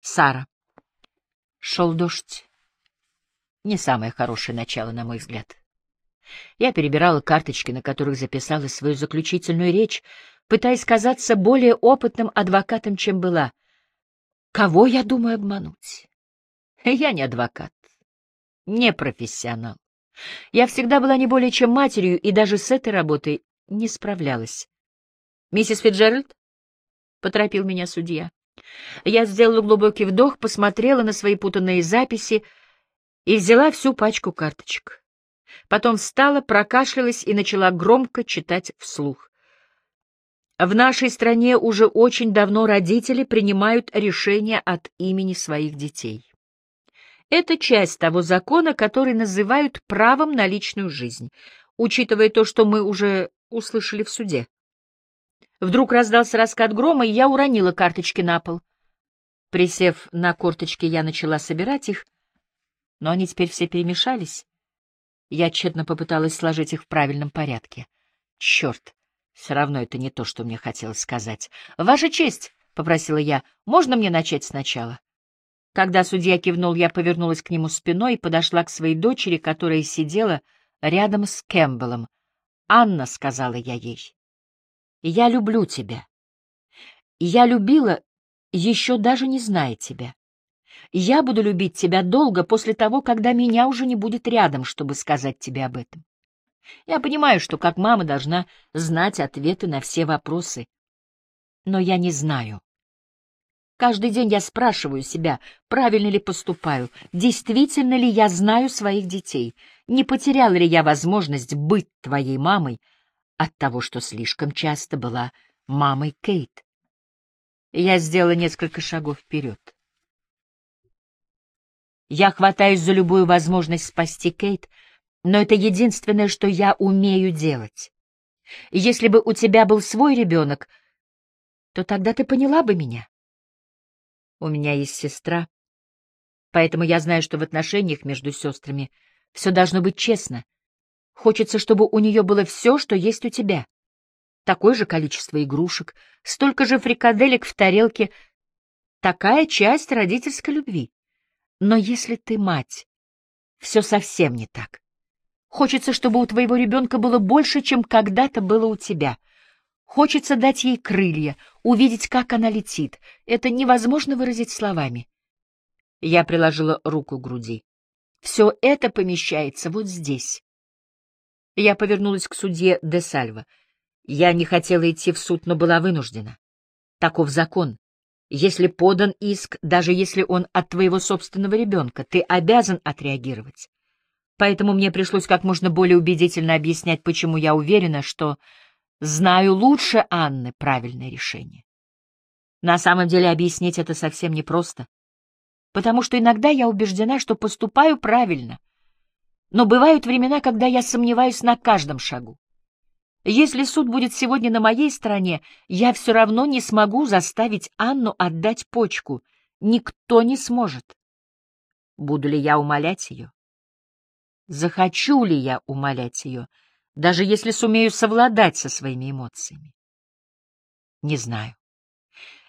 Сара. Шел дождь. Не самое хорошее начало, на мой взгляд. Я перебирала карточки, на которых записала свою заключительную речь, пытаясь казаться более опытным адвокатом, чем была. Кого я думаю обмануть? Я не адвокат, не профессионал. Я всегда была не более чем матерью, и даже с этой работой не справлялась. «Миссис Фиджеральд?» — поторопил меня судья. Я сделала глубокий вдох, посмотрела на свои путанные записи и взяла всю пачку карточек. Потом встала, прокашлялась и начала громко читать вслух. В нашей стране уже очень давно родители принимают решения от имени своих детей. Это часть того закона, который называют правом на личную жизнь, учитывая то, что мы уже услышали в суде. Вдруг раздался раскат грома, и я уронила карточки на пол. Присев на корточки, я начала собирать их, но они теперь все перемешались. Я тщетно попыталась сложить их в правильном порядке. Черт, все равно это не то, что мне хотелось сказать. «Ваша честь!» — попросила я. «Можно мне начать сначала?» Когда судья кивнул, я повернулась к нему спиной и подошла к своей дочери, которая сидела рядом с Кэмпбеллом. «Анна», — сказала я ей, — «я люблю тебя. Я любила, еще даже не зная тебя. Я буду любить тебя долго после того, когда меня уже не будет рядом, чтобы сказать тебе об этом. Я понимаю, что как мама должна знать ответы на все вопросы, но я не знаю, Каждый день я спрашиваю себя, правильно ли поступаю, действительно ли я знаю своих детей, не потеряла ли я возможность быть твоей мамой от того, что слишком часто была мамой Кейт. Я сделала несколько шагов вперед. Я хватаюсь за любую возможность спасти Кейт, но это единственное, что я умею делать. Если бы у тебя был свой ребенок, то тогда ты поняла бы меня. У меня есть сестра, поэтому я знаю, что в отношениях между сестрами все должно быть честно. Хочется, чтобы у нее было все, что есть у тебя. Такое же количество игрушек, столько же фрикаделек в тарелке. Такая часть родительской любви. Но если ты мать, все совсем не так. Хочется, чтобы у твоего ребенка было больше, чем когда-то было у тебя — Хочется дать ей крылья, увидеть, как она летит. Это невозможно выразить словами. Я приложила руку к груди. Все это помещается вот здесь. Я повернулась к судье де Сальво. Я не хотела идти в суд, но была вынуждена. Таков закон. Если подан иск, даже если он от твоего собственного ребенка, ты обязан отреагировать. Поэтому мне пришлось как можно более убедительно объяснять, почему я уверена, что Знаю лучше Анны правильное решение. На самом деле объяснить это совсем непросто, потому что иногда я убеждена, что поступаю правильно, но бывают времена, когда я сомневаюсь на каждом шагу. Если суд будет сегодня на моей стороне, я все равно не смогу заставить Анну отдать почку. Никто не сможет. Буду ли я умолять ее? Захочу ли я умолять ее? — даже если сумею совладать со своими эмоциями? Не знаю.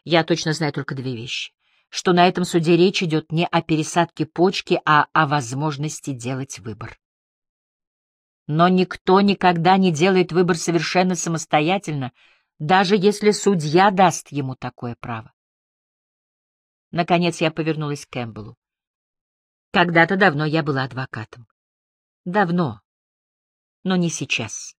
Я точно знаю только две вещи. Что на этом суде речь идет не о пересадке почки, а о возможности делать выбор. Но никто никогда не делает выбор совершенно самостоятельно, даже если судья даст ему такое право. Наконец я повернулась к Кэмпбеллу. Когда-то давно я была адвокатом. Давно, но не сейчас.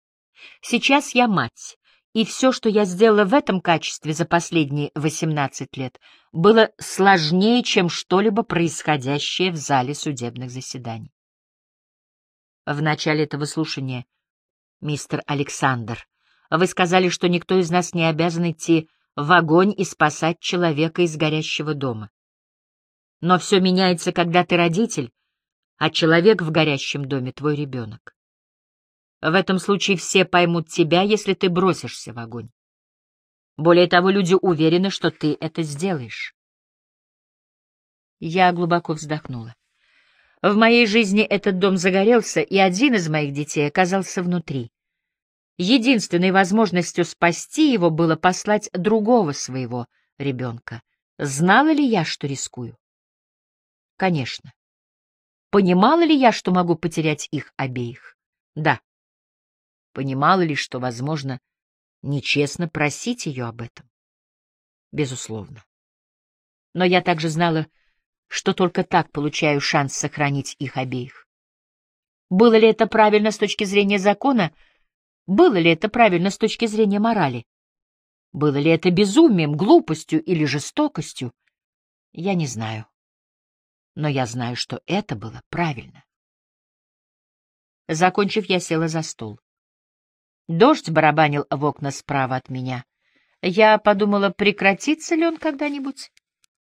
Сейчас я мать, и все, что я сделала в этом качестве за последние 18 лет, было сложнее, чем что-либо происходящее в зале судебных заседаний. В начале этого слушания, мистер Александр, вы сказали, что никто из нас не обязан идти в огонь и спасать человека из горящего дома. Но все меняется, когда ты родитель, а человек в горящем доме — твой ребенок. В этом случае все поймут тебя, если ты бросишься в огонь. Более того, люди уверены, что ты это сделаешь. Я глубоко вздохнула. В моей жизни этот дом загорелся, и один из моих детей оказался внутри. Единственной возможностью спасти его было послать другого своего ребенка Знала ли я, что рискую? Конечно. Понимала ли я, что могу потерять их обеих? Да. Понимала ли, что, возможно, нечестно просить ее об этом? Безусловно. Но я также знала, что только так получаю шанс сохранить их обеих. Было ли это правильно с точки зрения закона? Было ли это правильно с точки зрения морали? Было ли это безумием, глупостью или жестокостью? Я не знаю. Но я знаю, что это было правильно. Закончив, я села за стол. Дождь барабанил в окна справа от меня. Я подумала, прекратится ли он когда-нибудь?